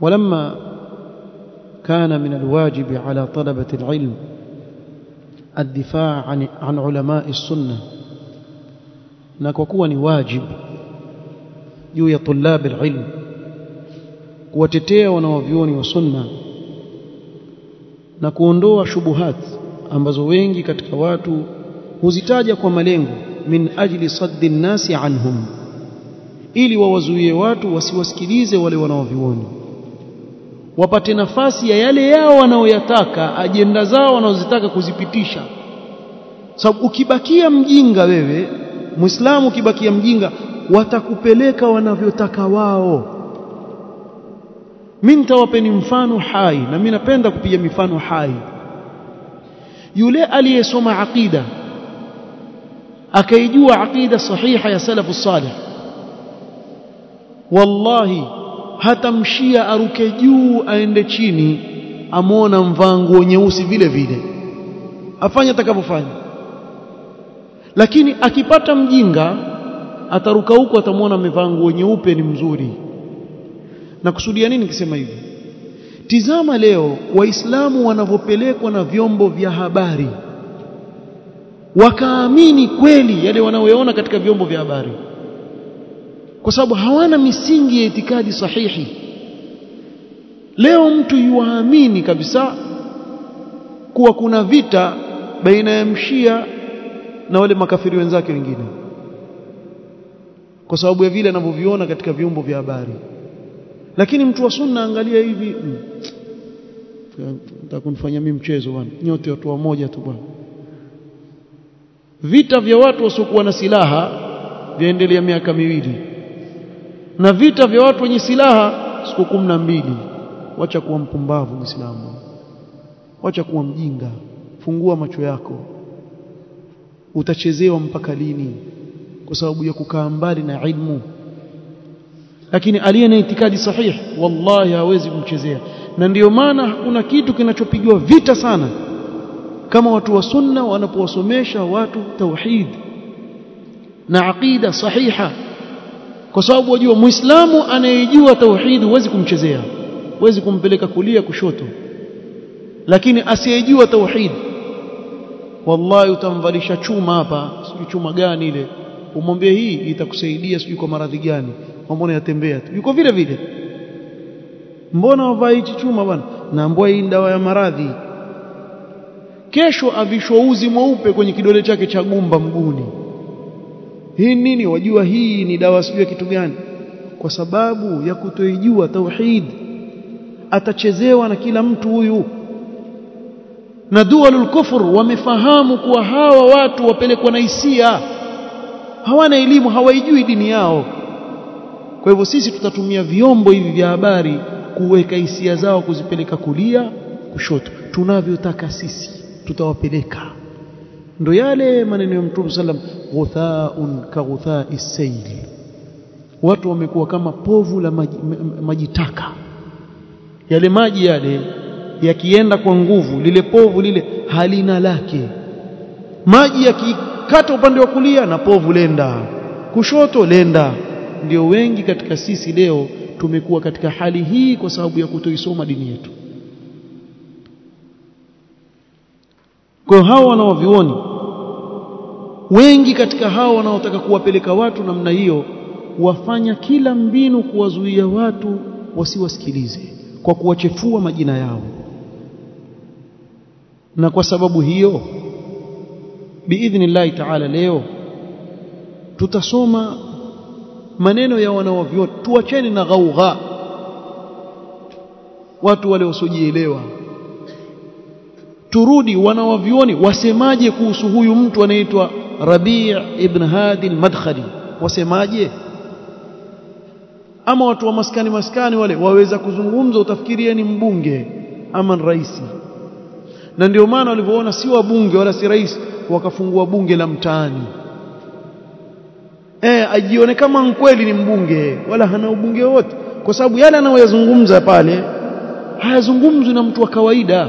ولما كان من الواجب على طلبة العلم الدفاع عن عن علماء السنة na kwa kuwa ni wajib juu ya tulab alilm kuwatetea wanawavyuoni wa sunna na kuondoa shubuhat ambazo wengi katika watu huzitaja kwa malengo min ajli saddi nnasi anhum ili wawazuie watu wasiwasikilize wale wanaovioni wapate nafasi ya yale yao wanaoyataka ajenda zao wanaozitaka kuzipitisha. Sababu ukibakia mjinga wewe muislamu ukibakia mjinga watakupeleka wanavyotaka wao. Mimi nitawapeni mfano hai na mimi napenda kupiga mifano hai. Yule aliyesoma aqida akaijua aqida sahiha ya salafu salih. Wallahi hatamshia aruke juu aende chini amwona mvaa nguo nyeusi vile vile. Afanye atakavyofanya. Lakini akipata mjinga ataruka huko atamwona amevaa nguo nyeupe ni mzuri. Na kusudia nini nikisema hivi? Tizama leo waislamu wanavyopelekwa na vyombo vya habari. Wakaamini kweli yale wanaoyaona katika vyombo vya habari kwa sababu hawana misingi ya itikadi sahihi. Leo mtu yuamini kabisa kuwa kuna vita baina ya mshia na wale makafiri wenzake wengine. Kwa sababu ya vile anavyoviona katika vyombo vya habari. Lakini mtu wa sunna angalia hivi nitakunifanyia mimi mchezo bwana. Nyote watu wamoja tu bwana. Vita vya watu wasiokuwa na silaha vyaendelea miaka miwili na vita vya watu wenye silaha siku kumi na mbili. Wacha kuwa mpumbavu muislamu. Wacha kuwa mjinga. Fungua macho yako. Utachezewa mpaka lini? Kwa sababu ya kukaa mbali na ilmu. Lakini aliye na itikadi sahihi wallahi hawezi kumchezea. Na ndiyo maana hakuna kitu kinachopigwa vita sana. Kama watu wa sunna wanapowasomesha watu tauhid na aqida sahiha kwa sababu wajua muislamu anayejua tauhidi huwezi kumchezea huwezi kumpeleka kulia kushoto. Lakini asiyejua tauhidi wallahi utamvalisha chuma hapa sijui chuma gani ile. Umwambie hii itakusaidia sijui kwa maradhi gani. Mbona yatembea tu? Yuko vile vile. Mbona wavaa hichi chuma bwana? Naambua hii dawa ya maradhi. Kesho avishwa uzi mweupe kwenye kidole chake cha gumba mguni hii nini? Wajua hii ni dawa sijui kitu gani? Kwa sababu ya kutoijua tauhid. Atachezewa na kila mtu huyu. Na dualul kufur wamefahamu kuwa hawa watu wapelekwa na hisia. Hawana elimu hawaijui dini yao. Kwa hivyo sisi tutatumia vyombo hivi vya habari kuweka hisia zao kuzipeleka kulia kushoto. Tunavyotaka sisi tutawapeleka ndo yale maneno ya Mtume sallam ghuthaun ka ghuthai sayl. Watu wamekuwa kama povu la maji, maji taka. Yale maji yale yakienda kwa nguvu lile povu lile halina lake. Maji yakikata upande wa kulia na povu lenda kushoto lenda. Ndio wengi katika sisi leo tumekuwa katika hali hii kwa sababu ya kutoisoma dini yetu kwa hiyo hao wanaovioni wengi katika hao wanaotaka kuwapeleka watu namna hiyo wafanya kila mbinu kuwazuia watu wasiwasikilize kwa kuwachefua majina yao. Na kwa sababu hiyo biidhnillahi taala leo tutasoma maneno ya wanaovyo tuacheni na ghaugha watu wale wasiojielewa turudi wanawavyoni wasemaje kuhusu huyu mtu anaitwa Rabi' ibn Hadi al-Madkhali? Wasemaje? Ama watu wa maskani maskani wale waweza kuzungumza utafikiria ni mbunge ama rais. Na ndio maana walivyoona si wabunge wala si rais wakafungua bunge la mtaani. Eh ajione kama mkweli ni mbunge wala hana ubunge wote. Kwa sababu yale anayoyazungumza pale hayazungumzwi na mtu wa kawaida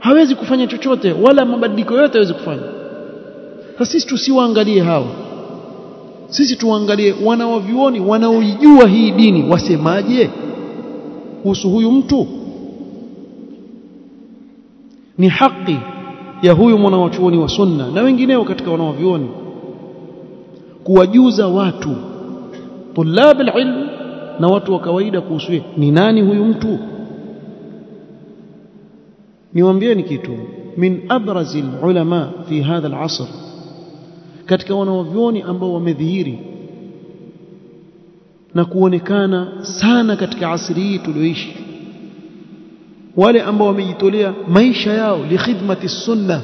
hawezi kufanya chochote wala mabadiliko yote hawezi kufanya. Sasa sisi tusiwaangalie hawa. Sisi tuangalie wanawavioni wanaoijua hii dini wasemaje? Kuhusu huyu mtu? Ni haki ya huyu mwanawachuoni wa sunna na wengineo katika wanaovioni kuwajuza watu tulab alilm na watu wa kawaida kuhusu ni nani huyu mtu niwaambieni kitu min abrazi ulama fi hadha alasr katika wanaovioni ambao wamedhihiri na kuonekana sana katika asri hii tulioishi wale ambao wamejitolea maisha yao li khidmati sunna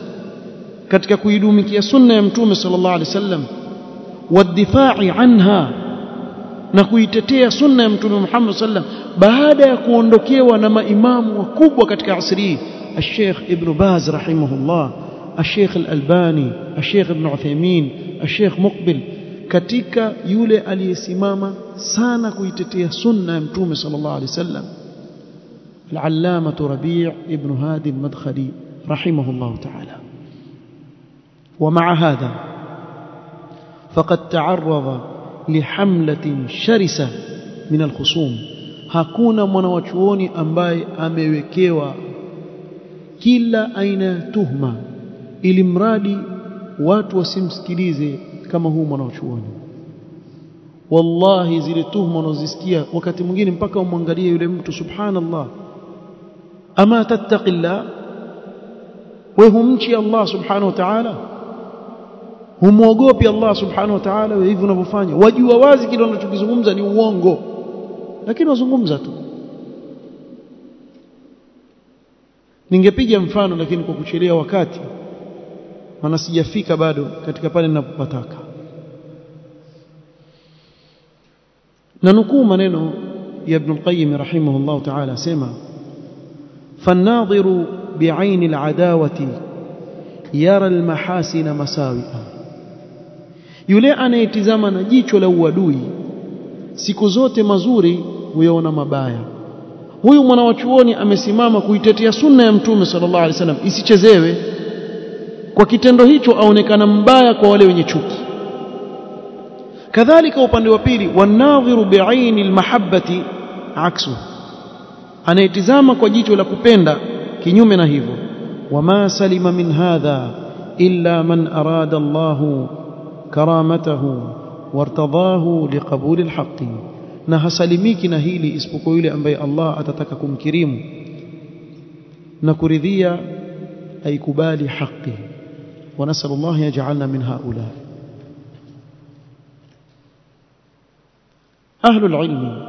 katika kuidumikia sunna ya mtume sallallahu alaihi wasallam wadifai anha na kuitetea sunna ya mtume Muhammad sallam baada ya kuondokewa na maimamu wakubwa katika asri hii الشيخ ابن باز رحمه الله الشيخ الألباني الشيخ ابن عثيمين الشيخ مقبل katika yule aliyesimama sana kuitetea sunna ya mtume sallallahu alaihi wasallam العلامة ربيع ابن هادي المدخلي رحمه الله تعالى. ومع هذا فقد تعرض لحملة شرسة من الخصوم. hakuna mwanawachuoni ambaye amewekewa kila aina ya tuhma ili mradi watu wasimsikilize kama huu mwanachuoni. Wallahi zile tuhma unazisikia wakati mwingine mpaka umwangalie yule mtu subhanallah. Ama tattaqillah? Wewe humchi Allah subhanahu wa ta'ala? Humwogopi Allah subhanahu wa ta'ala hivi unavyofanya? Wajua wazi kile unachokizungumza ni uongo. Lakini wazungumza tu ningepiga mfano lakini kwa kuchelea wakati maana sijafika bado katika pale ninapopataka na nukuu maneno ya Ibn al-Qayyim rahimahullah ta'ala sema فالناظر بعين العداوة يرى المحاسن مساوئا yule anayetizama na jicho la uadui siku zote mazuri huyaona mabaya huyu mwanawachuoni amesimama kuitetea sunna ya mtume sallallahu alaihi wasallam. Isichezewe. Kwa kitendo hicho aonekana mbaya kwa wale wenye chuki. Kadhalika upande wa pili wanadhiru bi'aini almahabbati aksu. Anayetizama kwa jicho la kupenda kinyume na hivyo. Wama salima min hadha illa man arada Allah karamatahu wartadahu liqabuli alhaqi na hasalimiki na hili isipokuwa yule ambaye Allah atataka kumkirimu na kuridhia aikubali haki ونسأل الله يجعلنا من هؤلاء أهل العلم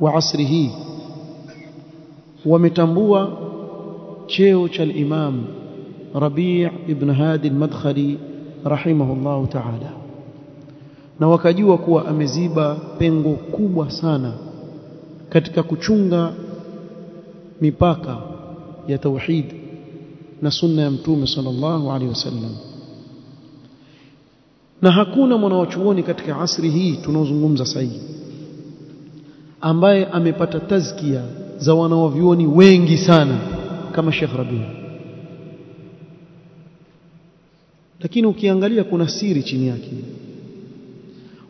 وعصره ومتنبوى cheo cha al-Imam Rabi' ibn Hadi al-Madkhali rahimahullah ta'ala na wakajua kuwa ameziba pengo kubwa sana katika kuchunga mipaka ya tauhid na sunna ya mtume sallallahu alaihi wasallam. Na hakuna mwanawachuoni katika asri hii tunaozungumza sasa ambaye amepata tazkia za wanawavyuoni wengi sana kama Sheikh Rabi. Lakini ukiangalia kuna siri chini yake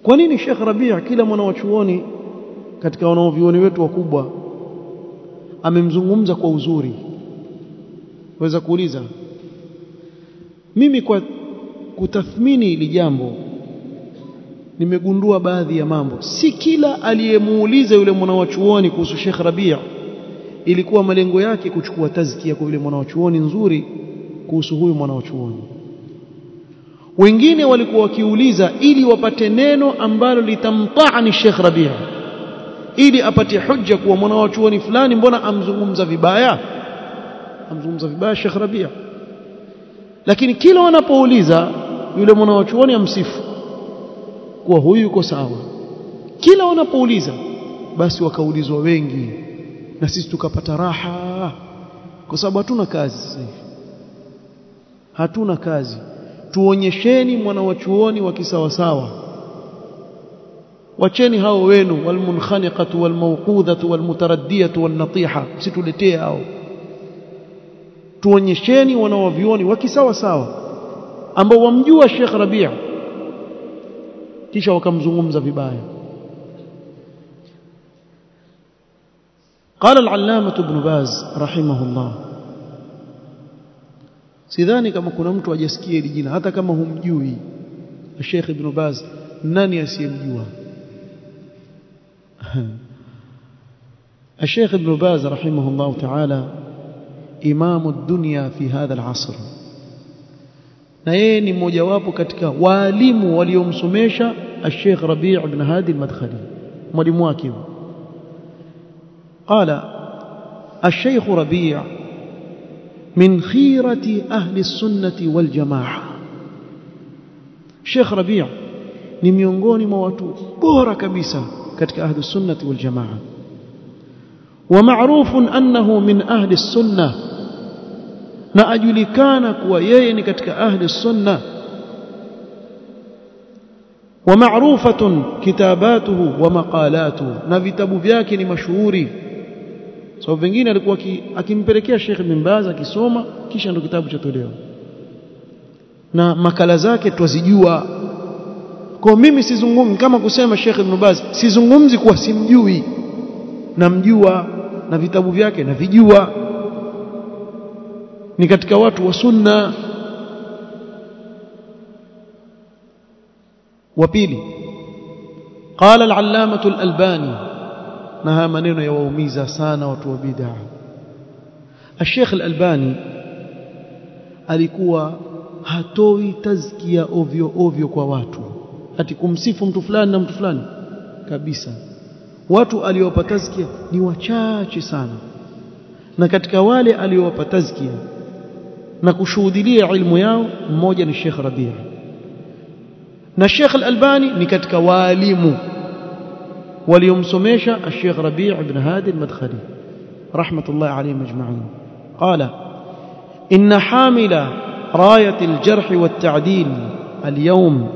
kwa nini Sheikh Rabi kila mwanawachuoni katika wanaovioni wetu wakubwa? Amemzungumza kwa uzuri. Waweza kuuliza mimi kwa kutathmini hili jambo nimegundua baadhi ya mambo. Si kila aliyemuuliza yule mwanawachuoni kuhusu Sheikh Rabia ilikuwa malengo yake kuchukua tazkia kwa yule mwanawachuoni nzuri kuhusu huyu mwanawachuoni wengine walikuwa wakiuliza ili wapate neno ambalo litamtaani Sheikh Rabia. Ili apate hujja kuwa mwana wa mwanawachuoni fulani mbona amzungumza vibaya? Amzungumza vibaya Sheikh Rabia. Lakini kila wanapouliza yule mwana wa mwanawachuoni amsifu kuwa huyu yuko sawa. Kila wanapouliza basi wakaulizwa wengi na sisi tukapata raha. Kwa sababu hatuna kazi sasa hatuna kazi tuonyesheni mwanawachuoni wa kisawasawa wacheni hao wenu walmunkhaniqatu walmawqudhatu walmutaraddiyatu wannatiha msituletee hao tuonyesheni wanawavioni wa kisawa sawa ambao wamjua Sheikh Rabia kisha wakamzungumza vibaya قال العلامة ابن باز رحمه الله sidhani kama kuna mtu ajasikia hili jina hata kama humjui Sheikh Ibn Baz nani asiyemjua الشيخ ابن باز رحمه الله تعالى إمام الدنيا في هذا العصر na yeye ni mmojawapo katika walimu waliomsomesha Sheikh Rabi' ibn Hadi al-Madkhali mwalimu wake قال الشيخ ربيع من خيرة أهل السنة والجماعة. شيخ ربيع نميونغون مواتو بورا كبيسة كتك أهل السنة والجماعة. ومعروف أنه من أهل السنة. نأجل كانك ويين كتك أهل السنة. ومعروفة كتاباته ومقالاته نفتب فياكن مشهوري مشهوري sababu so, vingine alikuwa akimpelekea Sheikh bin Baz akisoma kisha ndo kitabu cha tolewa na makala zake twazijua kwa mimi sizungumzi kama kusema Sheikh Ibn Baz sizungumzi kuwa simjui namjua na vitabu vyake navijua ni katika watu wa sunna wa pili قال العلامة الألباني na haya maneno yawaumiza sana watu wa bid'a. Sheikh Al-Albani alikuwa hatoi tazkia ovyo ovyo kwa watu. Ati kumsifu mtu fulani na mtu fulani. Kabisa. Watu aliowapa tazkia ni wachache sana. Na katika wale aliowapa tazkia na kushuhudilia ilmu yao mmoja ni Sheikh Rabia na Sheikh Al-Albani ni katika waalimu. واليوم وليمسميشة الشيخ ربيع بن هادي المدخلي رحمة الله عليهم أجمعين. قال إن حامل راية الجرح والتعديل اليوم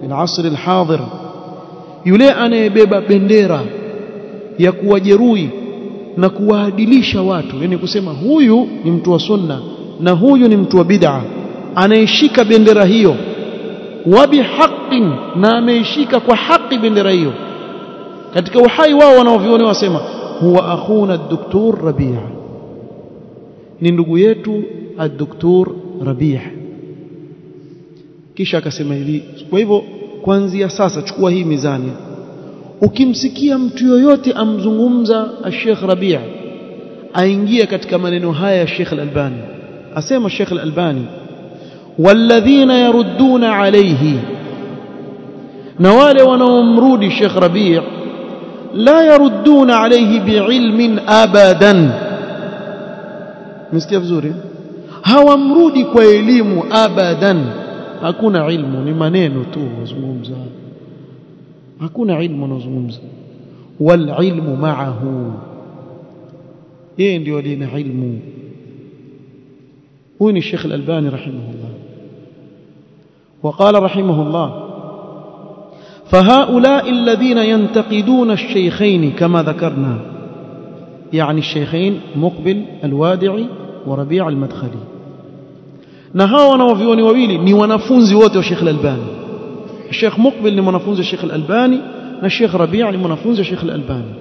في العصر الحاضر يلئني بيبا بندرة يكوى جروي نكوى دليشة واتو. يعني كسيما هويو نمتوى سنة نهويو نمتوى بدعة. أنيشيك بندرة هيو وبحق ناميشيك وحق بندرة هيو. Katika uhai wao wanaoviona wasema huwa akhuna ad-doktor Rabi' ni ndugu yetu ad-doktor Rabi' kisha akasema hivi kwa hivyo kuanzia sasa chukua hii mizani. Ukimsikia mtu yoyote amzungumza Sheikh Rabi' aingie katika maneno haya ya Sheikh Al-Albani. Asema Sheikh Al-Albani walladhina yarudduna alayhi na wale wanaomrudi Sheikh Rabi' la yarudduna alayhi biilmin abadan msikia vizuri hawamrudi kwa elimu abadan hakuna ilmu ni maneno tu wazungumza hakuna ilmu unazungumza wal ilmu ma'ahu yeye ndio aliye na ilmu huyu ni Sheikh Al-Albani rahimahullah وقال رحمه الله فهؤلاء الذين ينتقدون الشيخين كما ذكرنا يعني الشيخين مقبل الوادعي وربيع المدخلي. نهاونا وفيوني وويلي ني ونافونزي ووتو الشيخ الألباني. الشيخ مقبل ني ونافونزي الشيخ الألباني الشيخ ربيع ني ونافونزي الشيخ الألباني.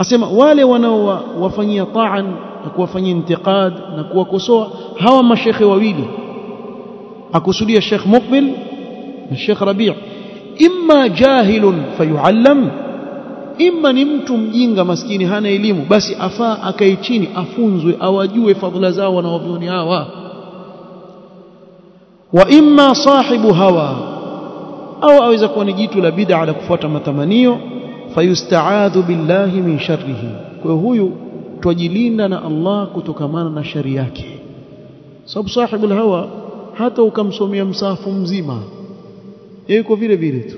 أسمع والي ونوا وفني طعن نكوا فني انتقاد نكوا كسوا هوا ما شيخ وويلي؟ اكسودي الشيخ مقبل الشيخ ربيع. Imma jahilun fayuallam. Imma ni mtu mjinga maskini hana elimu basi afaa akae chini afunzwe awajue fadhila zao wanaovioni hawa. Wa imma sahibu hawa au aweza kuwa ni jitu la bid'a la kufuata matamanio fayustaadhu billahi min sharrihi. Kwa huyu twajilinda na Allah kutokamana na shari yake. Sababu sahibu hawa hata ukamsomea msafu mzima yuko vile vile tu.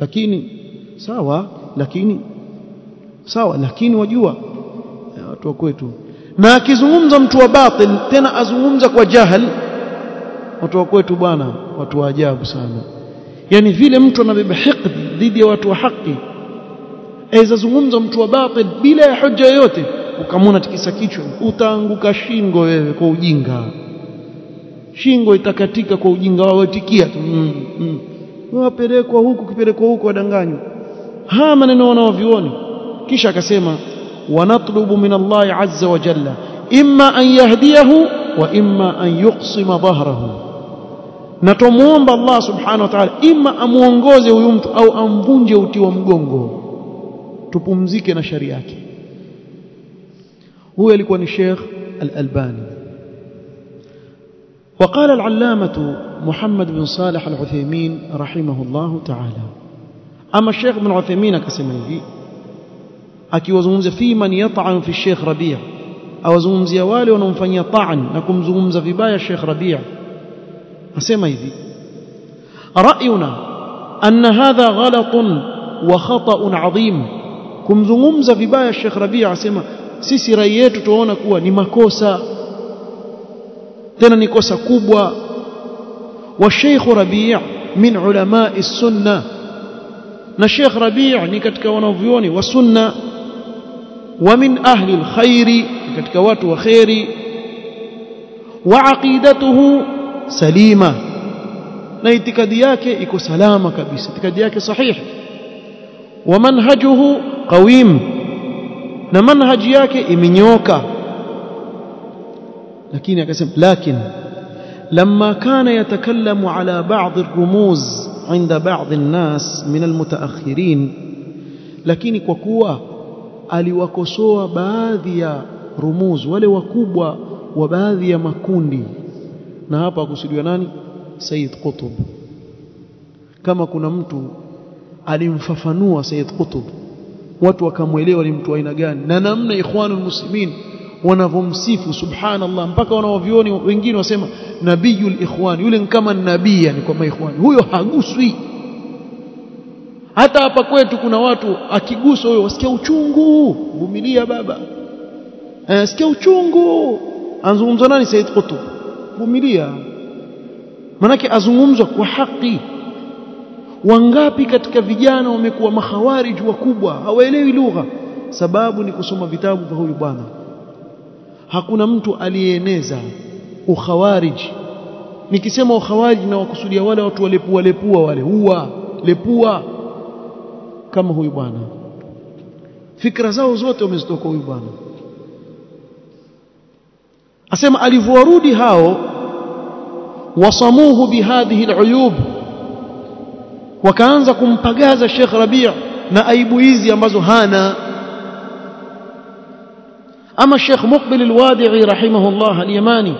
Lakini sawa lakini sawa lakini wajua watu wa kwetu. Na akizungumza mtu wa batil tena azungumza kwa jahal watu wa kwetu bwana watu wa ajabu sana. Yani vile mtu anabeba hiqdi dhidi ya watu wa haki aweza zungumza mtu wa batil bila ya hoja yoyote ukamwona tikisa kichwa utaanguka shingo wewe kwa ujinga shingo itakatika kwa ujinga wao itikia tu. Mm, mm. wapelekwa huku kipelekwa huku wadanganywa haya maneno wanaovioni kisha akasema wanatlubu min Allahi azza wa jalla imma an yahdiyahu wa imma an yuqsima dhahrahu. Na tumuomba Allah subhanahu wa ta'ala imma amuongoze huyu mtu au amvunje uti wa mgongo tupumzike na sharia yake. Huyu alikuwa ni Sheikh Al-Albani وقال العلامة محمد بن صالح العثيمين رحمه الله تعالى. أما الشيخ بن عثيمين كسمنجي أكي وزمز في من يطعن في الشيخ ربيع. أو زمز يوالي ونفن يطعن نكم زمز في باي الشيخ ربيع. أسمى يذي رأينا أن هذا غلط وخطأ عظيم. كم زمز في باي الشيخ ربيع أسمى. سيسي رييت تونك ونمكوسا tena ni kosa kubwa wa Sheikh Rabi' min ulama'i sunna na Sheikh Rabi' ni katika wanavyuoni wa sunna wa min ahli alkhairi katika watu wa khairi wa aqidatuhu salima na itikadi yake iko salama kabisa itikadi yake sahihi wa manhajuhu qawim na manhaji yake imenyoka lakini akasema lakin لما كان يتكلم على بعض الرموز عند بعض الناس من المتأخرين lakini kwa kuwa aliwakosoa baadhi ya rumuz wale wakubwa wa baadhi ya makundi na hapa akusudiwa nani Said Qutb kama kuna mtu alimfafanua Said Qutb watu wakamwelewa ni mtu aina gani na namna ikhwanul muslimin wanavomsifu subhanallah mpaka wanaovioni wengine wasema nabiyul ikhwan yule kama nabii yani kwa maikhwan huyo haguswi. Hata hapa kwetu kuna watu akiguswa huyo wasikia uchungu vumilia baba. Asikia uchungu. Anzungumza nani? Said Qutb. Vumilia. Manake azungumzwa kwa haki. Wangapi katika vijana wamekuwa makhawarij wakubwa hawaelewi lugha. Sababu ni kusoma vitabu vya huyu bwana hakuna mtu aliyeeneza ukhawarij. Nikisema ukhawarij na wakusudia wale watu walepua lepua wale. Huwa lepua. Kama huyu bwana. Fikra zao zote wamezitoka huyu bwana. Asema alivyorudi hao wasamuhu bihadhihi aluyub. Wakaanza kumpagaza Sheikh Rabi' na aibu hizi ambazo hana أما الشيخ مقبل الوادعي رحمه الله اليماني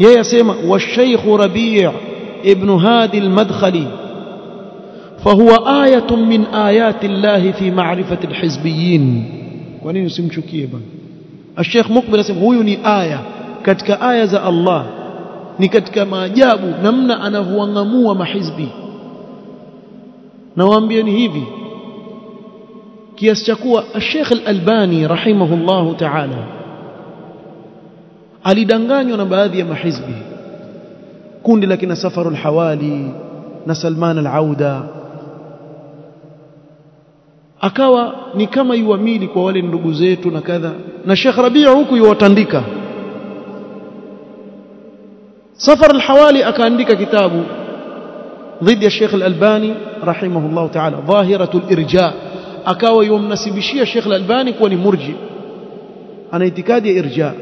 يا يسيما والشيخ ربيع ابن هادي المدخلي فهو آية من آيات الله في معرفة الحزبيين. ونين سمشكي الشيخ مقبل اسم هو يني آية كتك آية زاء الله نكتك ما جابوا نمنا أنه هو نمو ما حزبي. نوام بيني هيفي. kiasi cha kuwa Sheikh Al-Albani rahimahullahu ta'ala alidanganywa na baadhi ya mahizbi kundi la kina Safarul Hawali na Salman Al-Auda akawa ni kama yuamili kwa wale ndugu zetu na kadha na Sheikh Rabia huku yuwatandika Safar al-Hawali akaandika kitabu ضد الشيخ الألباني رحمه الله تعالى ظاهرة الإرجاء akawa yomnasibishia Sheikh Al-Albani kuwa ni murji. Ana itikadi ya irja.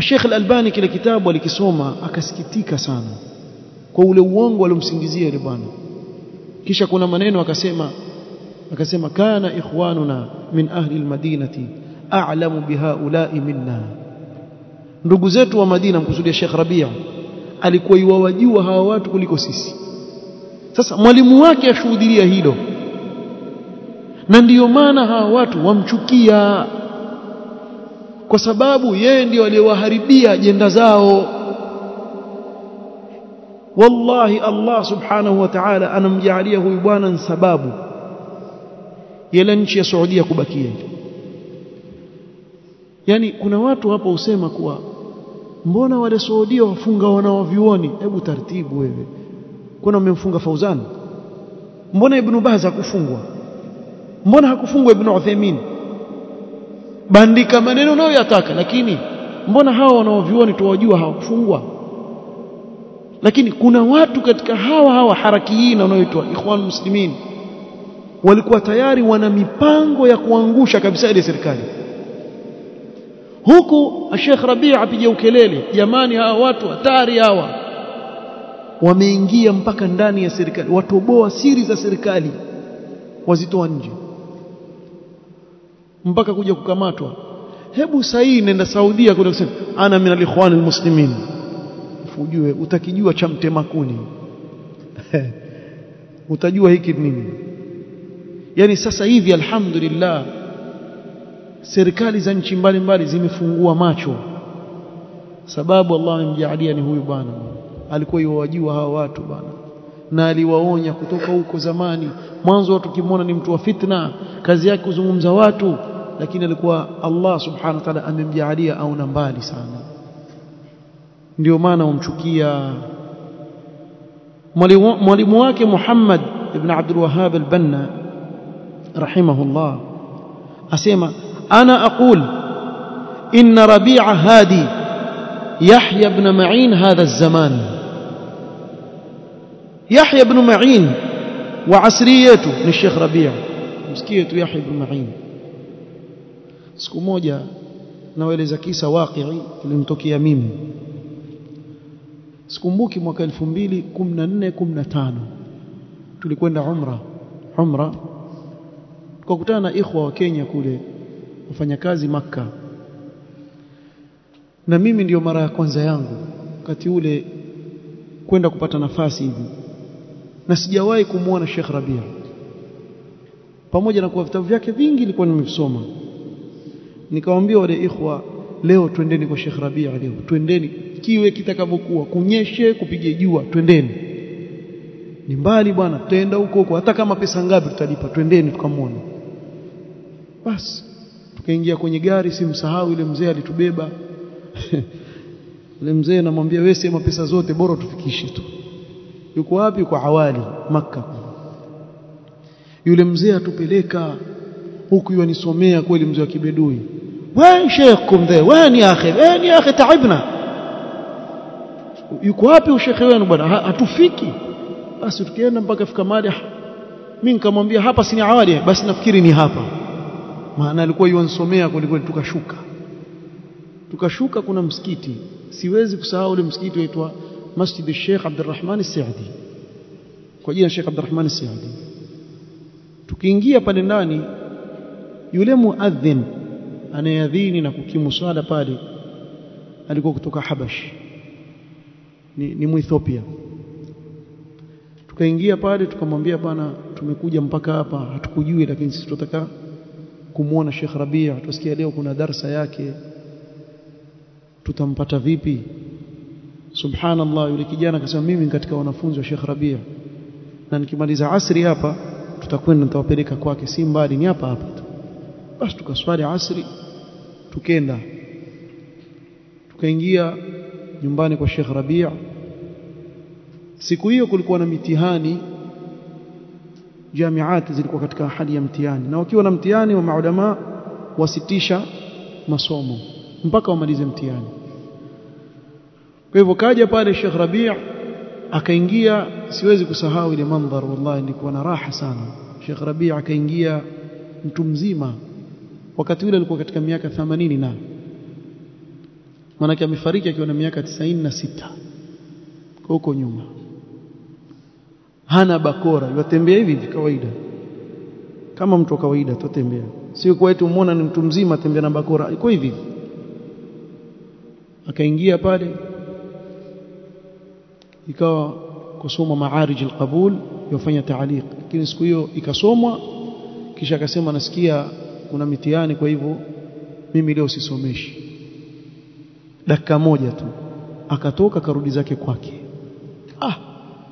Sheikh Al-Albani kile kitabu alikisoma akasikitika sana. Kwa ule uongo aliomsingizia yule bwana. Kisha kuna maneno akasema akasema kana ikhwanuna min ahli almadinati a'lamu bihaula'i minna. Ndugu zetu wa Madina mkusudia Sheikh Rabia alikuwa yuwajua hawa watu kuliko sisi. Sasa mwalimu wake ashuhudia hilo na ndiyo maana hawa watu wamchukia. Kwa sababu yeye ndiyo aliyewaharibia ajenda zao. Wallahi Allah subhanahu wa ta'ala anamjaalia huyu bwana sababu yele nchi ya Saudia kubakia. Yani kuna watu hapa usema kuwa mbona wale Saudia wafunga wanaovioni hebu taratibu wewe. Kuna umemfunga Fauzan. Mbona Ibn Baz hakufungwa mbona hakufungwa Ibn Uthaymeen bandika maneno nayo yataka lakini mbona hawa wanaovioni tuwajua hawakufungwa? Lakini kuna watu katika hawa hawa harakiina wanaoitwa ikhwan muslimin walikuwa tayari wana mipango ya kuangusha kabisa ile serikali. Huku Sheikh Rabia apiga ukelele jamani hawa watu hatari hawa. Wameingia mpaka ndani ya serikali watoboa siri za serikali wazitoa nje mpaka kuja kukamatwa. Hebu sahii nenda Saudia kwenda kusema ana min alikhwan almuslimin. Ujue utakijua cha mtemakuni utajua hiki nini. Yani sasa hivi alhamdulillah serikali za nchi mbalimbali zimefungua macho. Sababu Allah amemjaalia ni huyu bwana. Alikuwa yuwajua hawa watu bwana. Na aliwaonya kutoka huko zamani. Mwanzo watu kimwona ni mtu wa fitna. Kazi yake kuzungumza watu lakini alikuwa Allah subhanahu wa ta'ala amemjaalia auna mbali sana ndio maana umchukia mwalimu wake Muhammad ibn Abdul Wahhab al-Banna rahimahullah asema ana aqul inna rabi'a hadi yahya ibn ma'in hadha az-zaman yahya ibn ma'in wa asriyatu ni Sheikh Rabi' msikie tu yahya ibn siku moja naeleza kisa waqi'i kilimtokea mimi. Sikumbuki mwaka 2014 15 tulikwenda umra umra. Tukakutana na ikhwa wa Kenya kule wafanyakazi maka na mimi ndiyo mara ya kwanza yangu wakati ule kwenda kupata nafasi hivi. Na sijawahi kumuona Sheikh Rabia. Pamoja na kuwa vitabu vyake vingi nilikuwa nimevisoma nikamwambia wale ikhwa leo twendeni kwa Sheikh Rabia leo. Twendeni. Kiwe kitakavyokuwa kunyeshe kupige jua twendeni. Ni mbali bwana tutaenda huko huko. Hata kama pesa ngapi tutalipa twendeni tukamwona basi tukaingia kwenye gari simsahau yule mzee alitubeba. Yule mzee namwambia wewe sema pesa zote bora tufikishe tu. Yuko wapi? Kwa hawali makka. Yule mzee atupeleka huku yanisomea kweli mzee wa kibedui wewe شيخكم mzee wewe ni akhi wewe ni akhi taibna yuko wapi ushekhe wenu bwana hatufiki basi tukienda mpaka fika mada mimi nikamwambia hapa si ni awali basi nafikiri ni hapa maana alikuwa yuansomea kweli tukashuka tukashuka kuna msikiti siwezi kusahau ule msikiti waitwa Masjid Sheikh Abdurrahman As-Saadi kwa jina Sheikh Abdurrahman As-Saadi tukiingia pale ndani yule muadhin anayeadhini na kukimu swala pale alikuwa kutoka Habash. Ni, ni Muethiopia tukaingia pale tukamwambia bwana tumekuja mpaka hapa hatukujui lakini sisi tunataka kumwona Sheikh Rabia. Tusikia leo kuna darsa yake. Tutampata vipi? Subhanallah yule kijana akasema mimi katika wanafunzi wa Sheikh Rabia. Na nikimaliza asri hapa tutakwenda nitawapeleka kwake. Si mbali ni hapa hapa basi tukaswali asri tukenda tukaingia nyumbani kwa Sheikh Rabia. Siku hiyo kulikuwa na mitihani jamiati zilikuwa katika hali ya mtihani. Na wakiwa na mtihani wa maulama wasitisha masomo mpaka wamalize mtihani. Kwa hivyo kaja pale Sheikh Rabi' akaingia siwezi kusahau ile mandhari wallahi nilikuwa na raha sana. Sheikh Rabi' akaingia mtu mzima wakati ule alikuwa katika miaka 80 na maana amefariki akiwa na miaka 96 huko nyuma. Hana bakora. Yatembea hivi hivi kawaida. Kama mtu wa kawaida tutembea sio kwa eti umeona ni mtu mzima tembea na bakora. Iko hivi akaingia pale. Ikawa kusoma maarij alqabul yofanya taaliq lakini siku hiyo ikasomwa kisha akasema nasikia kuna mitihani kwa hivyo mimi leo sisomeshi. Dakika moja tu. Akatoka karudi zake kwake. Ah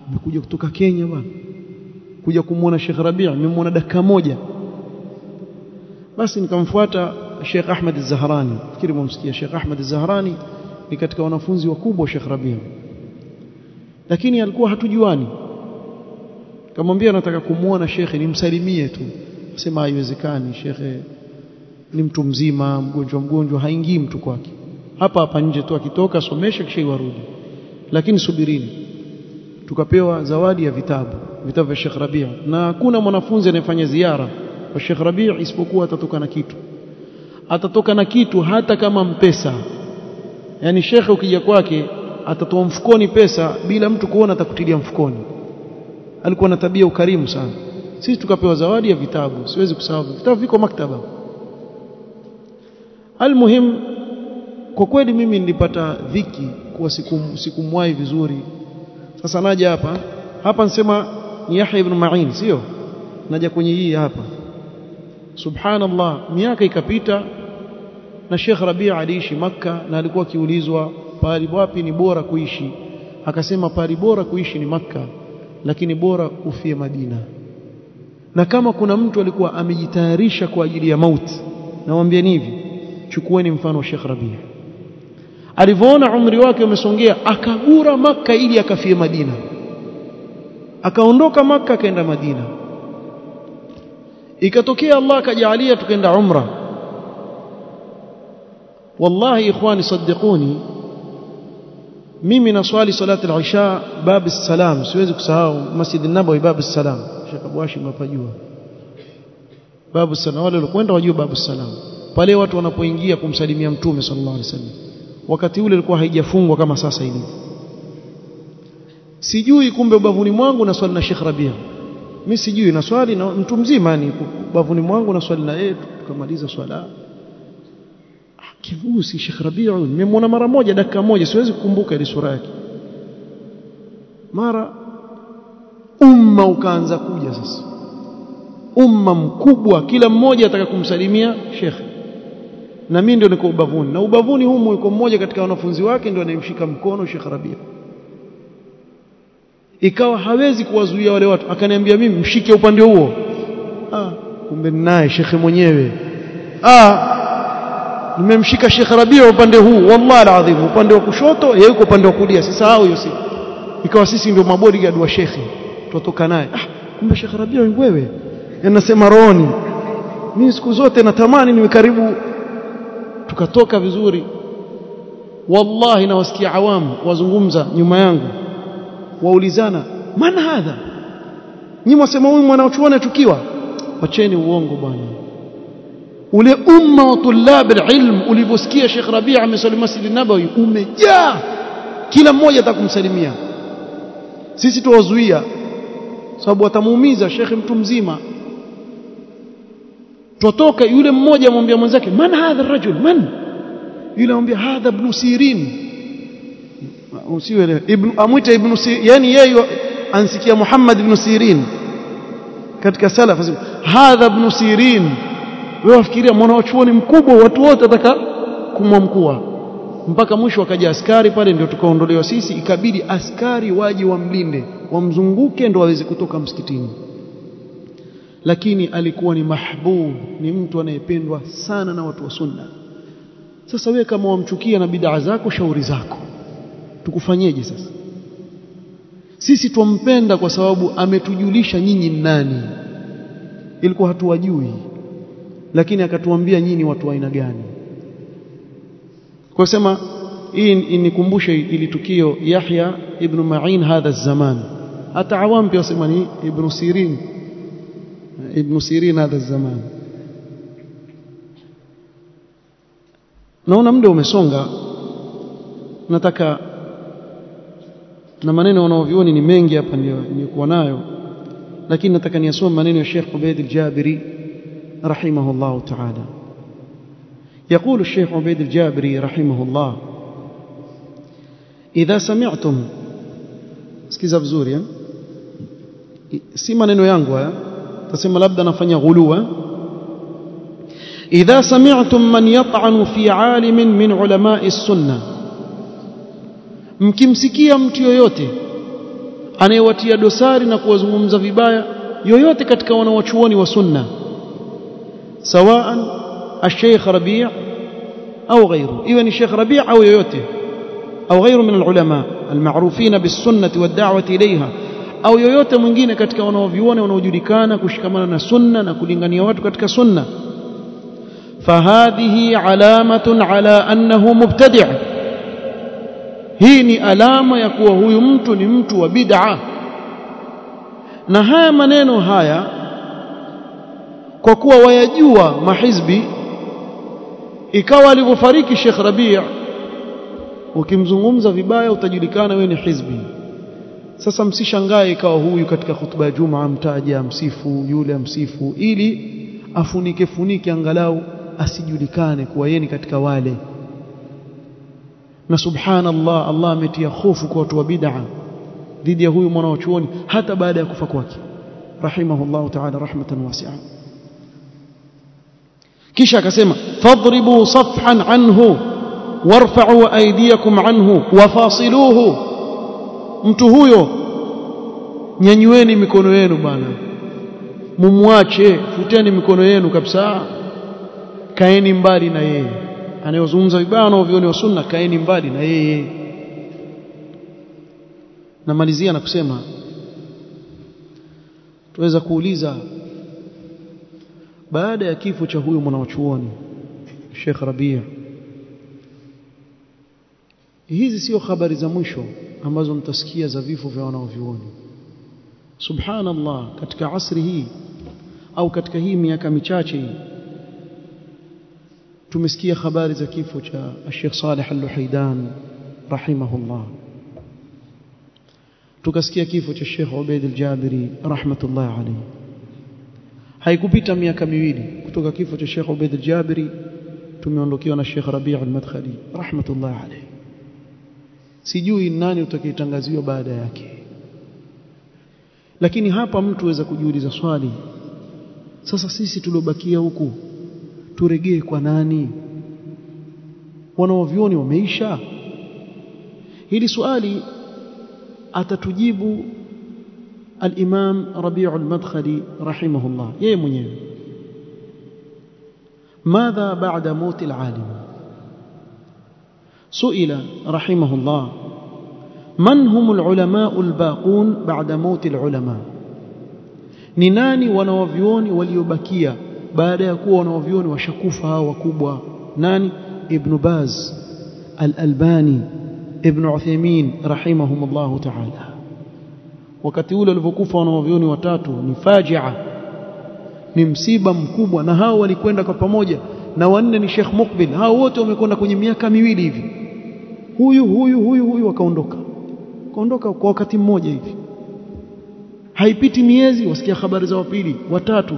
nimekuja kutoka Kenya bwana. Kuja kumwona Sheikh Rabia nimemwona dakika moja. Basi nikamfuata Sheikh Ahmed Az-Zahrani fikiri mumsikia Sheikh Ahmed Az-Zahrani ni katika wanafunzi wakubwa wa Sheikh Rabia lakini alikuwa hatujuani. Kamwambia nataka kumuona Sheikh nimsalimie tu sema haiwezekani shekhe. Ni mtu mzima mgonjwa mgonjwa haingii mtu kwake. Hapa hapa nje tu akitoka somesha kisha iwarudi. Lakini subirini. Tukapewa zawadi ya vitabu vitabu vya Sheikh Rabia. Na hakuna mwanafunzi anayefanya ziara kwa Sheikh Rabia isipokuwa atatoka na kitu. Atatoka na kitu hata kama mpesa. Yani shekhe ukija kwake atatoa mfukoni pesa bila mtu kuona atakutilia mfukoni. Alikuwa na tabia ukarimu sana sisi tukapewa zawadi ya vitabu siwezi kusahau. Vitabu viko maktaba. Almuhim kwa kweli mimi nilipata dhiki kuwa sikumwahi siku vizuri. Sasa naja hapa. Hapa nsema ni Yahya ibn Ma'in sio? Naja kwenye hii hapa. Subhanallah miaka ikapita na Sheikh Rabi' aliishi maka na alikuwa akiulizwa pahali wapi ni bora kuishi? Akasema pahali bora kuishi ni maka lakini bora ufie Madina na kama kuna mtu alikuwa amejitayarisha kwa ajili ya mauti nawaambieni hivi chukueni mfano wa Sheikh Rabia. Alivyoona umri wake umesongea akagura maka ili akafie Madina. Akaondoka maka akaenda Madina. Ikatokea Allah akajalia tukaenda umra wallahi ikhwani saddiquni mimi naswali salati al-isha bab salam siwezi kusahau masjid an-nabawi bab salam Sheikh Abu Hashim mapajua bab salam wale walikwenda wajua bab salam pale watu wanapoingia kumsalimia mtume sallallahu alaihi wasallam. Wakati ule ilikuwa haijafungwa kama sasa hivi. Sijui kumbe ubavuni mwangu na swali na Sheikh Rabia. Mimi sijui na swali na mtu mzima ni ubavuni mwangu na swali na yeye tukamaliza swala kivusi Sheikh Rabiu nimemwona mara moja dakika moja siwezi kukumbuka ile sura yake. Mara umma ukaanza kuja sasa. Umma mkubwa kila mmoja ataka kumsalimia Sheikh. Na mimi ndio niko ubavuni. Na ubavuni humu yuko mmoja katika wanafunzi wake ndio anayemshika mkono Sheikh Rabiu. Ikawa hawezi kuwazuia wale watu. Akaniambia mimi mshike upande huo. Ah kumbe naye shekhe mwenyewe. Ah nimemshika Sheikh Rabia upande huu wallahi alazim upande wa kushoto yeye yuko upande wa kulia sisahau hiyo siku. Ikawa sisi ndio mabodi ya dua shekhe tutoka naye. Ah kumbe Sheikh Rabia wewe. Anasema rooni. Mimi siku zote natamani niwe karibu. Tukatoka vizuri. Wallahi nawasikia awamu wazungumza nyuma yangu. Waulizana man hadha? Nyinyi mwasema huyu mwanachuoni tukiwa wacheni uongo bwana ule umma wa tulab alilm ulivyosikia Sheikh Rabi' amesali Masjid Nabawi umejaa kila mmoja atakumsalimia sisi tuwazuia sababu watamuumiza Sheikh mtu mzima tutoka yule mmoja amwambia mwenzake man hadha rajul man yule anamwambia hadha ibn Sirin usiwe ibn amwita ibn Sirin yani yeye ansikia Muhammad ibn Sirin katika salaf hadha ibn Sirin wewe wafikiria mwanachuoni mkubwa watu wote wataka kumwamkua mpaka mwisho akaja askari pale ndio tukaondolewa sisi. Ikabidi askari waje wamlinde wamzunguke ndo waweze kutoka msikitini. Lakini alikuwa ni mahbub ni mtu anayependwa sana na watu wa sunna. Sasa wewe kama wamchukia na bid'a zako shauri zako. Tukufanyeje sasa? Sisi twampenda kwa sababu ametujulisha nyinyi nani. Ilikuwa hatuwajui lakini akatuambia nyinyi watu wa aina gani? Kwa sema hii inikumbushe ili tukio Yahya ibn Ma'in hadha zaman. Hata awam pia wasema ni ibn Sirin. Ibn Sirin hadha zaman. Naona muda umesonga. Nataka na maneno wanaovioni ni mengi hapa ndio nilikuwa nayo. Lakini nataka niasome maneno ya Sheikh Ubaid al-Jabiri رحمه الله تعالى يقول الشيخ عبيد الجابري رحمه الله إذا سمعتم sikiza vizuri si maneno yangu haya tasema labda nafanya ghulua idha sami'tum man yat'anu fi 'alimin min ulama'i sunna mkimsikia mtu yoyote anayewatia dosari na kuwazungumza vibaya yoyote katika wanawachuoni wa sunna سواء الشيخ ربيع أو غيره. إذا الشيخ ربيع أو يويته أو غيره من العلماء المعروفين بالسنة والدعوة إليها. أو يويته من جينا كتك ونوفيون ونوجودكان كشكمان سنة كلنغان يواتك كتك سنة فهذه علامة على أنه مبتدع. هيني ألام يكوه يمتن يمت وبدعه نهاية منين هاية, هاية kwa kuwa wayajua mahizbi ikawa alivyofariki Sheikh Rabi' ukimzungumza vibaya utajulikana wewe ni hizbi. Sasa msishangae ikawa huyu katika khutba ya Juma amtaja amsifu yule amsifu ili afunike funike angalau asijulikane kuwa yeye ni katika wale. Na subhanallah Allah ametia hofu kwa watu wa bid'a dhidi ya huyu mwanachuoni hata baada ya kufa kwake. Rahimahullah ta'ala rahmatan wasi'a kisha akasema fadribu safhan anhu warfa'u aydiyakum anhu wafasiluhu mtu huyo nyanyueni mikono yenu bwana. Mumwache futeni mikono yenu kabisa. Kaeni mbali na yeye. Anayozungumza vibaya na uvioni wa sunna kaeni mbali na yeye. Namalizia na kusema tuweza kuuliza baada ya kifo cha huyu mwanachuoni Sheikh Rabia hizi sio habari za mwisho ambazo mtasikia za vifo vya wanaovioni subhanallah katika asri hii au katika hii miaka michache hii tumesikia habari za kifo cha Sheikh Saleh Al-Luhaidan rahimahullah. Tukasikia kifo cha Sheikh Ubaid Al-Jabiri rahmatullah alayhi haikupita miaka miwili kutoka kifo cha Sheikh Ubaid Al-Jabiri tumeondokiwa na Sheikh Rabi' Al-Madkhali rahmatullah alayhi. Sijui nani utakayetangaziwa baada yake. Lakini hapa mtu aweza kujiuliza swali sasa sisi tuliobakia huku turegee kwa nani? Wanaovioni wameisha? Hili swali atatujibu al-Imam Rabi' al-Madkhali rahimahullah yeye mwenyewe ماذا بعد موت العالم سئل رحمه الله من هم العلماء الباقون بعد موت العلماء ni nani wanawavyoni waliobakia baada ya kuwa wanawavyoni washakufa hao wakubwa nani ibn baz al-albani ibn uthaymin rahimahumullah ta'ala wakati ule walivyokufa wanawavyoni watatu ni fajia ni msiba mkubwa na hao walikwenda kwa pamoja na wanne ni Sheikh Mukbil hao wote wamekwenda kwenye miaka miwili hivi. Huyu huyu huyu huyu wakaondoka. Kaondoka kwa wakati mmoja hivi. Haipiti miezi wasikia habari za wapili watatu.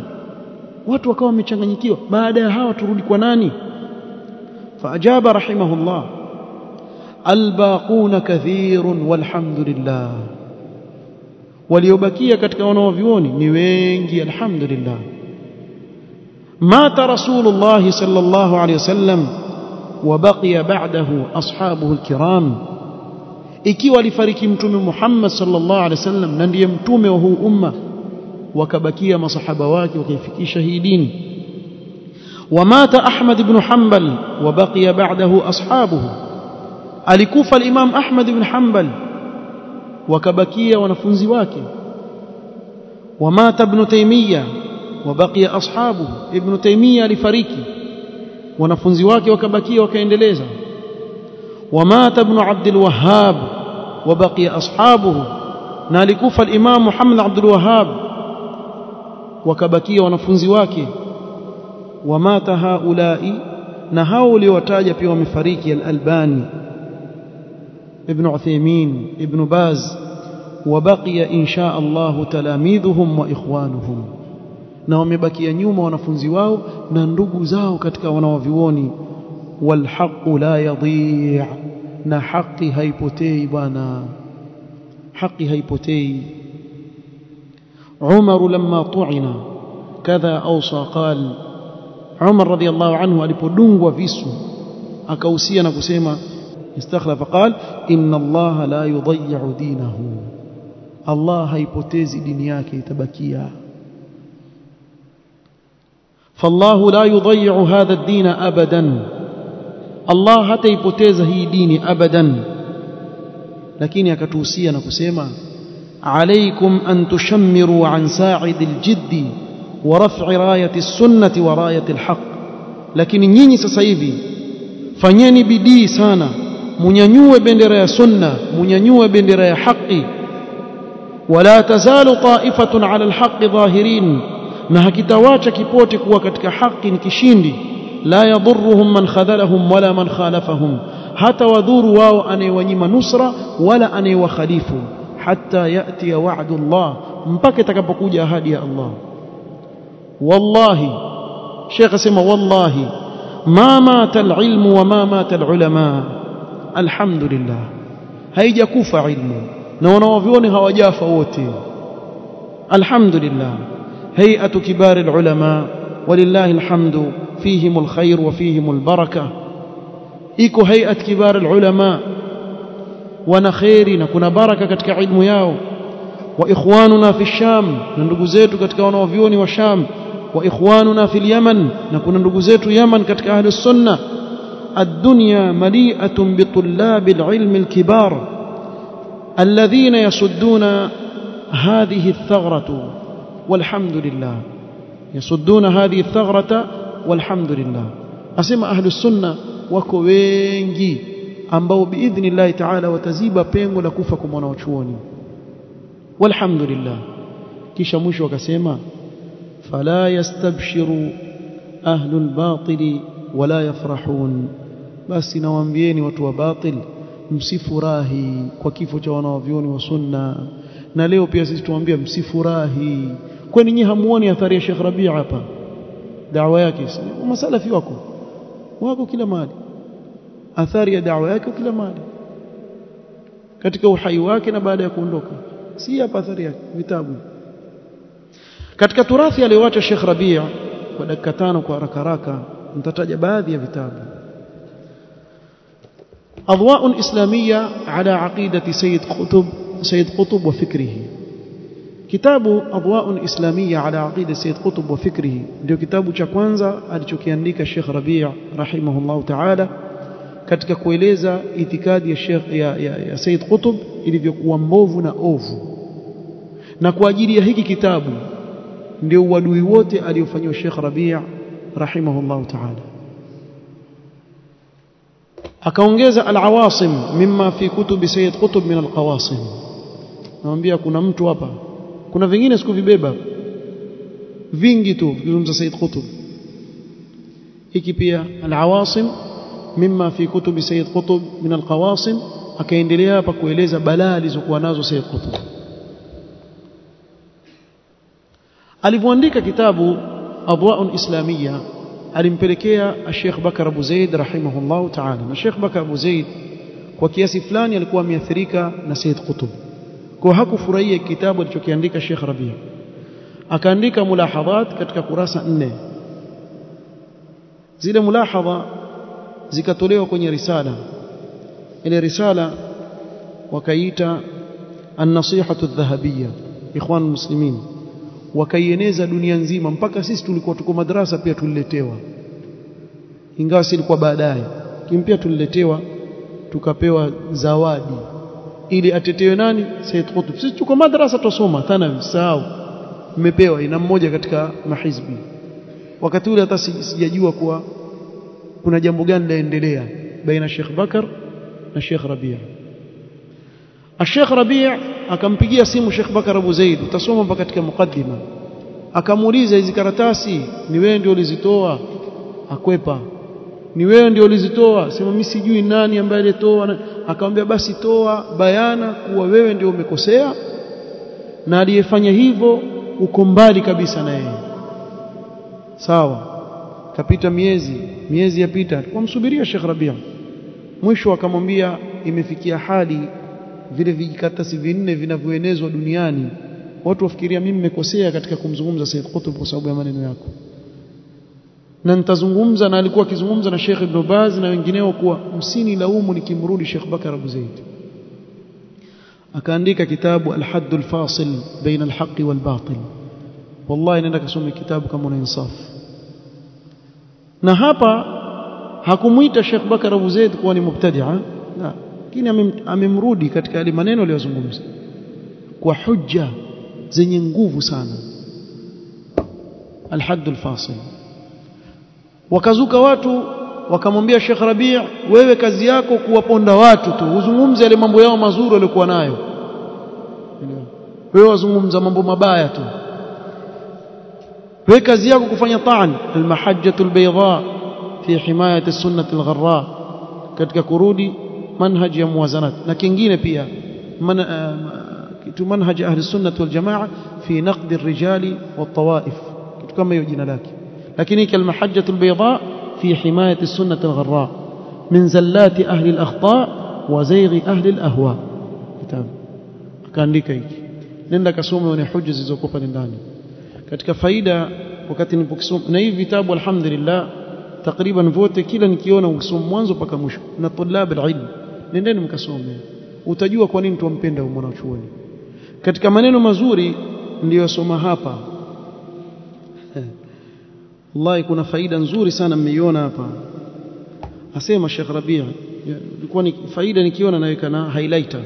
Watu wakawa wamechanganyikiwa. Baada ya hawa turudi kwa nani? Faajaba rahimahullah. Albaquna kathirun walhamdulillah waliobakia katika wanaovioni ni wengi alhamdulillah الله صلى الله عليه وسلم وبقي بعده أصحابه الكرام ikiwa alifariki mtume Muhammad sallallahu alaihi wasallam na ndiye mtume wa huu umma wakabakia masahaba wake wakaifikisha hii dini ومات أحمد بن حنبل وبقي بعده أصحابه alikufa al-Imam Ahmad ibn Hanbal wakabakia wanafunzi wake. Wamata ibn taymiya wabakia ashabu ibn taymiya alifariki. Wanafunzi wake wakabakia wakaendeleza. Wamata ibn abdul wahhab wabakia ashabuhu na alikufa al-imam Muhammad Abdul Wahhab. Wakabakia wanafunzi wake. Wamata haulai na hao uliowataja pia wamefariki al-Albani. ابن عثيمين ابن باز وبقي إن شاء الله تلاميذهم وإخوانهم. نعم بكي نيوم ونفنزي واو نندقو زاو كتك ونوفيوني والحق لا يضيع. نحق هيبوتي بانا حق هيبوتي عمر لما طعنا كذا أوصى قال. عمر رضي الله عنه ألي بدون وفيسو أكوسي أنا استخلف فقال إن الله لا يضيع دينه. الله هيبوتيزي دينياك تبكيا. فالله لا يضيع هذا الدين أبدا. الله هتيبوتيز هي ديني أبدا. لكن يا كتوسي أنا كسيما عليكم أن تشمروا عن ساعد الجد ورفع راية السنة وراية الحق. لكن نيني سسيبي فنيني بدي سانا. Munyanyue bendera ya sunna munyanyue bendera ya haki wala tazalu ta'ifatun 'ala al-haqqi dhahirin na hakitawacha kipote kuwa katika haki ni kishindi la yadhurruhum man khadhalahum wala man khalafahum hata wadhuru wao anayewanyima nusra wala anayewakhalifu hatta yati wa'du Allah mpaka itakapokuja ahadi ya Allah wallahi Sheikh asema wallahi ma mata al-ilm wa ma mata al-ulama alhamdulillah haijakufa ilmu na wanaovioni hawajafa wote alhamdulillah hay'atu kibar al-ulama walillahi alhamdu fihim al-khair wa fihim al-barakah iko hay'at kibar al-ulama wana khairi na kuna baraka katika ilmu yao wa ikhwanuna fi sham na ndugu zetu katika wanaovioni wa sham wa ikhwanuna fi yaman na kuna ndugu zetu yaman katika ahli sunna الدنيا مليئة بطلاب العلم الكبار الذين يسدون هذه الثغرة والحمد لله. يسدون هذه الثغرة والحمد لله. أسمى أهل السنة وكوينجي. أنبو بإذن الله تعالى وتزيب بين لكوفكم ونوشوني والحمد لله. كيش مش وكسيما فلا يستبشر أهل الباطل ولا يفرحون. Basi nawaambieni watu wa batil msifurahi kwa kifo cha wanaovioni wa sunna. Na leo pia sisi tuambia msifurahi. Kwani nyinyi hamuoni athari ya Sheikh Rabia hapa? Dawa yake masalafi wako. Wako kila mahali. Athari ya dawa yake kila mahali. Katika uhai wake na baada ya kuondoka. Si hapa athari yake vitabu. Katika turathi aliyoacha Sheikh Rabia kwa dakika tano kwa haraka haraka nitataja baadhi ya vitabu أضواء إسلامية على عقيدة سيد قطب سيد قطب وفكره كتاب أضواء إسلامية على عقيدة سيد قطب وفكره ndio kitabu cha kwanza alichokiandika Sheikh Rabi' rahimahullah ta'ala katika kueleza itikadi ya Sheikh ya, ya, ya Said Qutb ilivyokuwa mbovu na ovu na kwa ajili ya hiki kitabu ndio uadui wote aliofanywa Sheikh Rabi' rahimahullah ta'ala akaongeza al-awasim mimma fi kutubi Sayyid Qutb min al-qawasim. Naambia kuna mtu hapa. Kuna vingine sikuvibeba. Vingi tu vikizungumza Sayyid Qutb. Hiki pia al-awasim mimma fi kutubi Sayyid Qutb min al-qawasim. Akaendelea hapa kueleza balaa alizokuwa nazo Sayyid Qutb. Alivyoandika kitabu adwa'un islamiyya alimpelekea Sheikh Bakar Abu Zaid rahimahullah ta'ala na Sheikh Bakar Abu Zaid kwa kiasi fulani alikuwa ameathirika na Said Qutb kwa hakufurahia kitabu alichokiandika Sheikh Rabi akaandika mulahadhat katika kurasa nne zile mulahadha zikatolewa kwenye risala ile risala wakaita an-nasihatu adh-dhahabiyya ikhwan muslimin wakaieneza dunia nzima. Mpaka sisi tulikuwa tuko madrasa pia tuliletewa. Ingawa si ilikuwa baadaye kimpia tuliletewa tukapewa zawadi. Ili atetewe nani? Said Qutb. Sisi tuko madrasa tusoma thanawi msao mmepewa ina mmoja katika mahizbi. Wakati ule hata sijajua kuwa kuna jambo gani laendelea baina Sheikh Bakar na Sheikh Rabia Sheikh Rabi' akampigia simu Sheikh Bakar Abu Zaid utasoma mpaka katika mukaddima akamuuliza hizi karatasi ni wewe ndio ulizitoa? Akwepa ni wewe ndio ulizitoa? Sema mimi sijui nani ambaye alitoa. Akamwambia basi toa bayana kuwa wewe ndio umekosea na aliyefanya hivyo uko mbali kabisa na yeye. Sawa kapita miezi miezi yapita. Kumsubiria Sheikh Rabia mwisho akamwambia imefikia hali vile vijikaratasi vinne vinavyoenezwa duniani. Watu wafikiria mimi nimekosea katika kumzungumza Said Qutb kwa sababu ya maneno yako. Na nitazungumza na alikuwa akizungumza na Sheikh Ibn Baz na wengineo kuwa msini laumu nikimrudi Sheikh Bakar Abu Zaid. Akaandika kitabu al-hadd al-fasil baina al-haqq wal-batil. Wallahi nenda kasome kitabu kama una insafu na hapa hakumuita Sheikh Bakar Abu Zaid kuwa ni mubtadi'a lakini amemrudi katika yale maneno aliyozungumza. Kwa hujja zenye nguvu sana. Al-hadd al-fasil. Wakazuka watu wakamwambia Sheikh Rabi' wewe kazi yako kuwaponda watu tu. Uzungumze yale mambo yao mazuri waliokuwa nayo. Wewe wazungumza mambo mabaya tu. Wewe kazi yako kufanya taan. Almahajjatul bayda fi himayati sunnati algharra. Katika kurudi منهج موازنات. لكن جينا بيا من آه، منهج أهل السنة والجماعة في نقد الرجال والطوائف. كما يجينا لك. لكن هيك المحجة البيضاء في حماية السنة الغراء. من زلات أهل الأخطاء وزيغ أهل الأهواء. كتاب. كان لك هيك لأنك سوم من حجز زكوبة لله كتك فايدة وكتن بكسوم نايف كتاب والحمد لله. تقريبا فوت كلا نكيونا وكسوم وانزو بكا مشو من الطلاب العلم. nendeni mkasome utajua kwa nini tumpenda huyo mwanachuoni katika maneno mazuri niliyosoma hapa wallahi kuna faida nzuri sana mmeiona hapa asema Sheikh Rabia ilikuwa ni faida nikiona naweka na highlighter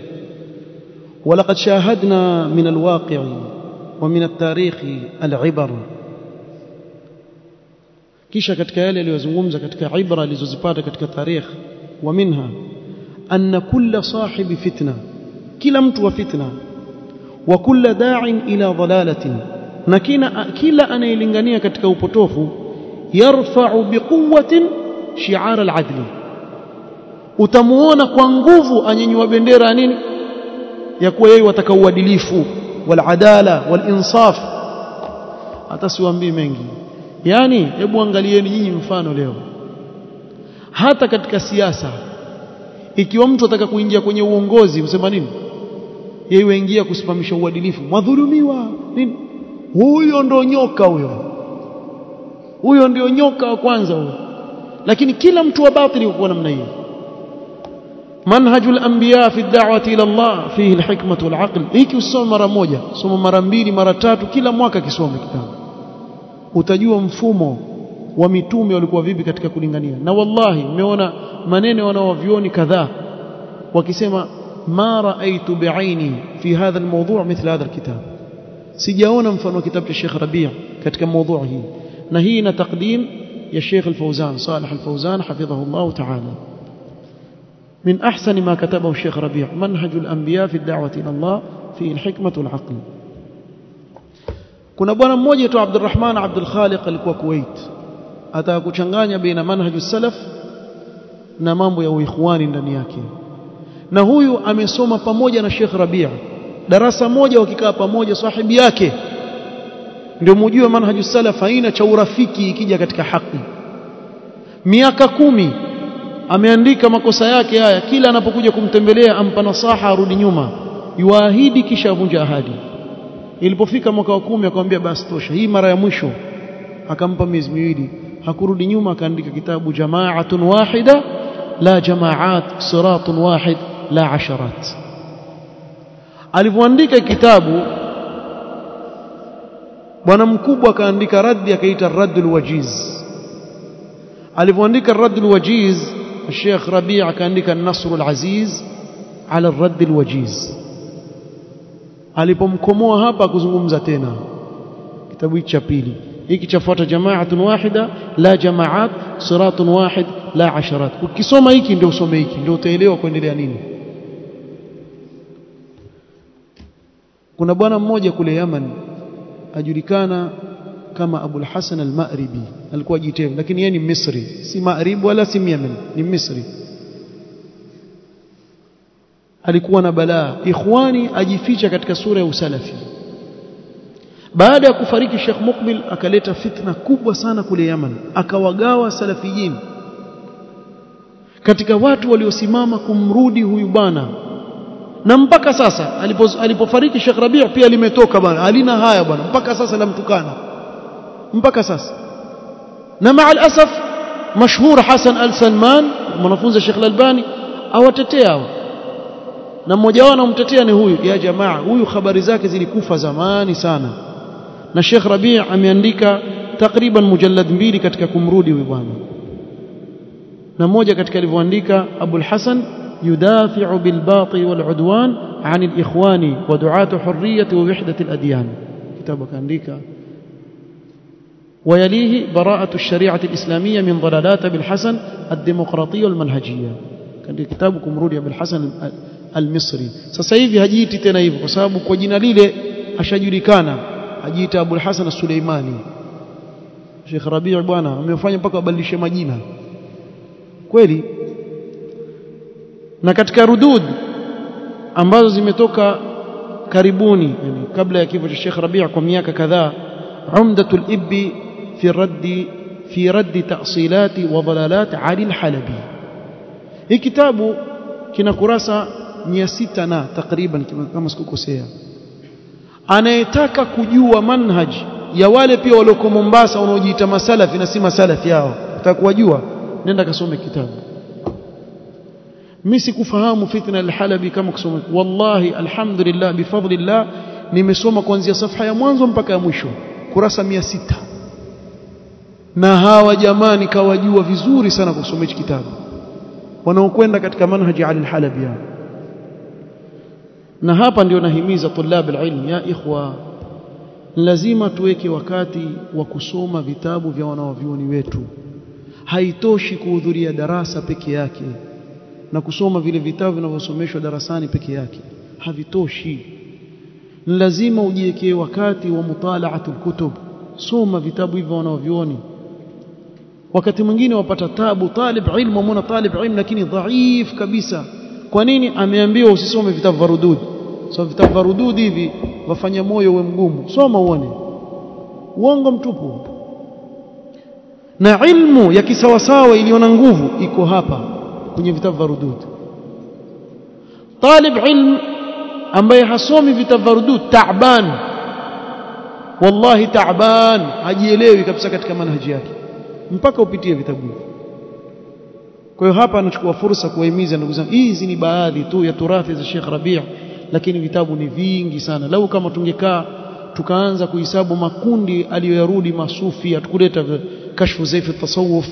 ولقد شاهدنا من الواقع ومن التاريخ العبر kisha katika yale aliyozungumza katika ibra alizozipata katika tarikh wa minha anna kulla sahibi fitna kila mtu wa fitna wa kulla da'in ila dalalatin na kila kila anayelingania katika upotofu yarfa'u biquwwatin shi'ar al-'adl utamuona kwa nguvu anyenyua bendera ya nini? Ya kuwa yeye wataka uadilifu waladala walinsaf. Hata siwaambii mengi. Yani hebu angalieni nyinyi mfano leo. Hata katika siasa ikiwa mtu ataka kuingia kwenye uongozi msema nini yeye huingia kusimamisha uadilifu madhulumiwa nini huyo ndo nyoka huyo huyo ndio nyoka wa kwanza huyo lakini kila mtu wa batili kwa namna hiyo منهج الانبياء في الدعوه الى الله فيه الحكمه والعقل hiki usome mara moja soma mara mbili mara tatu kila mwaka kisome kitabu utajua mfumo wa mitume walikuwa vipi katika kulingania na wallahi nimeona maneno wanaovioni kadhaa wakisema ma raaitu bi'aini fi hadha almawdu' mithla hadha alkitab sijaona mfano wa kitabu cha Sheikh Rabi' katika mada hii na hii ina taqdim ya Sheikh Al-Fawzan Salih Al-Fawzan hafidhahu Allah ta'ala من أحسن ما كتبه الشيخ ربيع منهج الأنبياء في الدعوة إلى الله فيه الحكمة والعقل kuna bwana mmoja tu Abdurrahman Abdul Khaliq alikuwa Kuwait ataka kuchanganya baina manhaju salaf na mambo ya uikhwani ndani yake. Na huyu amesoma pamoja na Sheikh Rabia. Darasa moja wakikaa pamoja sahibi yake. Ndio mjue manhaju salaf aina cha urafiki ikija katika haki. Miaka kumi ameandika makosa yake haya. Kila anapokuja kumtembelea ampa nasaha arudi nyuma. Yuahidi kisha avunja ahadi. Ilipofika mwaka wa kumi akamwambia basi tosha hii mara ya mwisho. Akampa miezi miwili. Hakurudi nyuma akaandika kitabu jamaatun wahida لا جماعات صراط واحد لا عشرات. Alipoandika kitabu bwana mkubwa kaandika radd الرد الوجيز alwajiz alipoandika الرد الوجيز الشيخ ربيع كان لك النصر العزيز على الرد الوجيز قال لكم كموها باكو زمومزتنا كتابوا يتشابيلي hiki chafuata jamaatun wahida la jamaat siratun wahid la asharat. Ukisoma hiki ndio usome hiki ndio utaelewa kuendelea nini. Kuna bwana mmoja kule Yaman ajulikana kama Abul Hasan al-Ma'ribi. Alikuwa jitevu lakini yeye ni Misri. Si Ma'rib wala si Yemen ni Misri. Alikuwa na balaa. Ikhwani ajificha katika sura ya usalafi baada ya kufariki Sheikh Mukbil akaleta fitna kubwa sana kule Yaman akawagawa salafiyin katika watu waliosimama kumrudi huyu bwana. Na mpaka sasa alipo, alipofariki Sheikh Rabi' pia limetoka bwana alina haya bwana mpaka sasa lamtukana mpaka sasa. Na maal asaf mashhur Hassan al-Salman mwanafunzi Sheikh Al-Albani awatetea hao na mmoja wao anamtetea ni huyu ya jamaa huyu habari zake zilikufa zamani sana na Sheikh Rabi' ameandika takriban mujallad mbili katika kumrudi huyu bwana na mmoja katika alivyoandika Abul Hasan يدافع بالباطل والعدوان عن الإخوان ودعاة حرية ووحدة الأديان كتابك عندك ويليه براءة الشريعة الإسلامية من ضلالات بالحسن الديمقراطية والمنهجية كان كتابكم رودي بالحسن المصري sasa hivi hajiiti tena hivyo kwa sababu kwa jina lile ashajulikana ajiita Abul Hasan Suleimani Sheikh Rabi' bwana amefanya mpaka wabadilishe majina kweli na katika rudud ambazo zimetoka karibuni yani kabla ya kifo cha Sheikh Rabi' kwa miaka kadhaa Umdatul Ibbi fi raddi fi raddi ta'silati wa dalalat Ali al-Halabi hii kitabu kina kurasa 600 na takriban kama sikukosea anayetaka kujua manhaj ya wale pia walioko Mombasa wanaojiita masalafi na si masalafi yao utakuwajua nenda kasome kitabu. Mimi sikufahamu fitna al-halabi kama kusoma. Wallahi alhamdulillah bifadlillah nimesoma kuanzia safha ya mwanzo mpaka ya mwisho kurasa 600 na hawa jamani kawajua vizuri sana kusoma hichi kitabu. Wanaokwenda katika manhaji al-halabi yao na hapa ndio nahimiza tulab alilm ya ikhwa lazima tuweke wakati wa kusoma vitabu vya wanawavyuoni wetu. Haitoshi kuhudhuria darasa peke yake na kusoma vile vitabu vinavyosomeshwa darasani peke yake. Havitoshi. Lazima ujiwekee wakati wa mutalaatul kutub soma vitabu hivyo wanavyuoni wakati mwingine wapata tabu talib ilmu amona talib ilmu lakini dhaif kabisa. Kwa nini? Ameambiwa usisome vitabu vya rudud so vitabu vya rududi hivi wafanya moyo uwe mgumu. Soma uone. Uongo mtupu. Na ilmu ya kisawasawa iliyo na nguvu iko hapa kwenye vitabu vya rudud talib ilm ambaye hasomi vitabu vya rudud taaban. Wallahi taaban hajielewi kabisa katika manhaji yake. Mpaka upitie vitabu hivi. Kwa hiyo hapa anachukua fursa kuwahimiza ndugu zangu hizi ni baadhi tu ya turathi za Sheikh Rabi' lakini vitabu ni vingi sana lau kama tungekaa tukaanza kuhesabu makundi aliyoyarudi masufi atukuleta kashfu zaifu tasawuf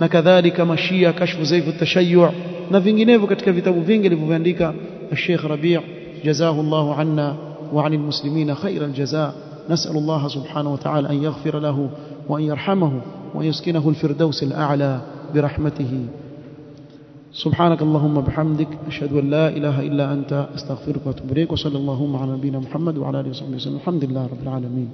na kadhalika mashia kashfu zaifu tashayyu na vinginevyo katika vitabu vingi alivyoandika Sheikh Rabi' jazahu Allahu anna wa 'anil muslimina khairal jazaa نسأل الله سبحانه وتعالى أن يغفر له وأن يرحمه وأن يسكنه الفردوس الأعلى برحمته سبحانك اللهم بحمدك أشهد أن لا إله إلا أنت أستغفرك وأتوب إليك وصلى اللهم على نبينا محمد وعلى آله وصحبه وسلم الحمد لله رب العالمين.